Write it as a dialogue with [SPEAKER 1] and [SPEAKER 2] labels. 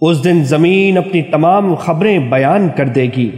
[SPEAKER 1] اس دن زمین اپنی تمام خبریں بیان کر دے گی۔